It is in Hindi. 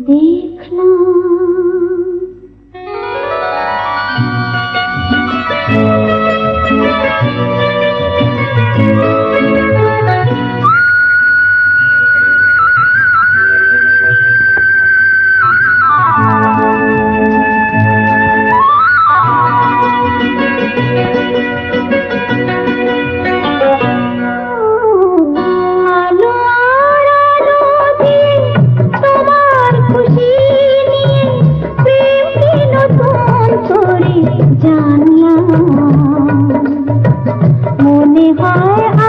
देखना। हाय